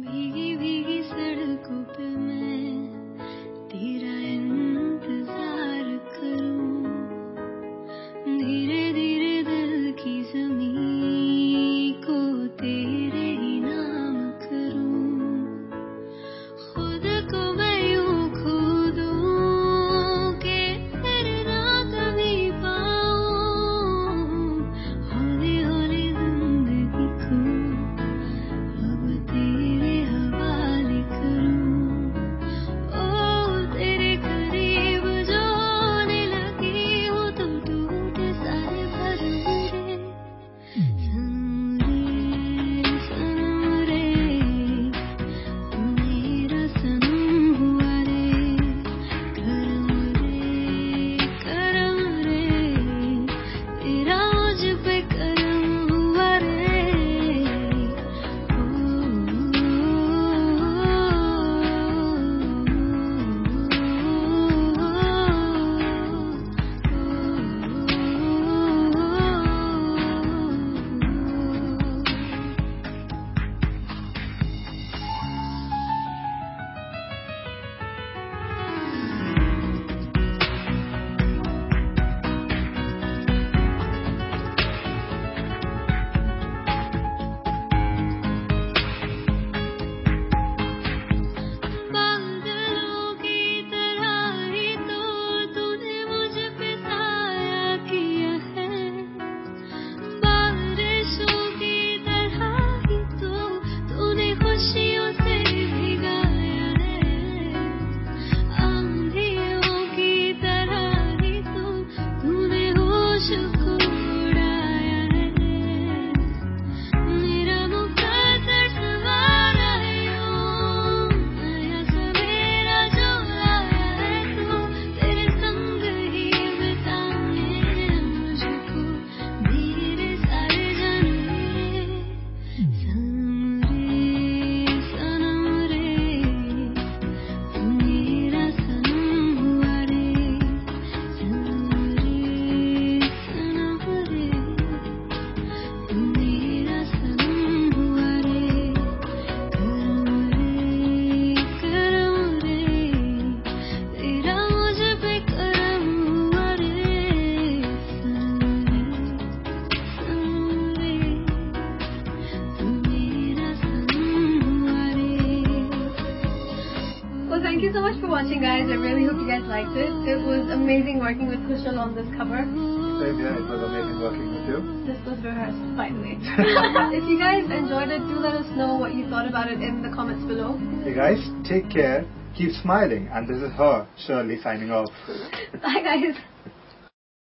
भीगी भीगी thank you so much for watching, guys. I really hope you guys liked it. It was amazing working with Kushal on this cover. Same here. It was amazing working with you. This was rehearsed, the if you guys enjoyed it, do let us know what you thought about it in the comments below. Hey guys, take care. Keep smiling. And this is her, Shirley, signing off. Bye, guys.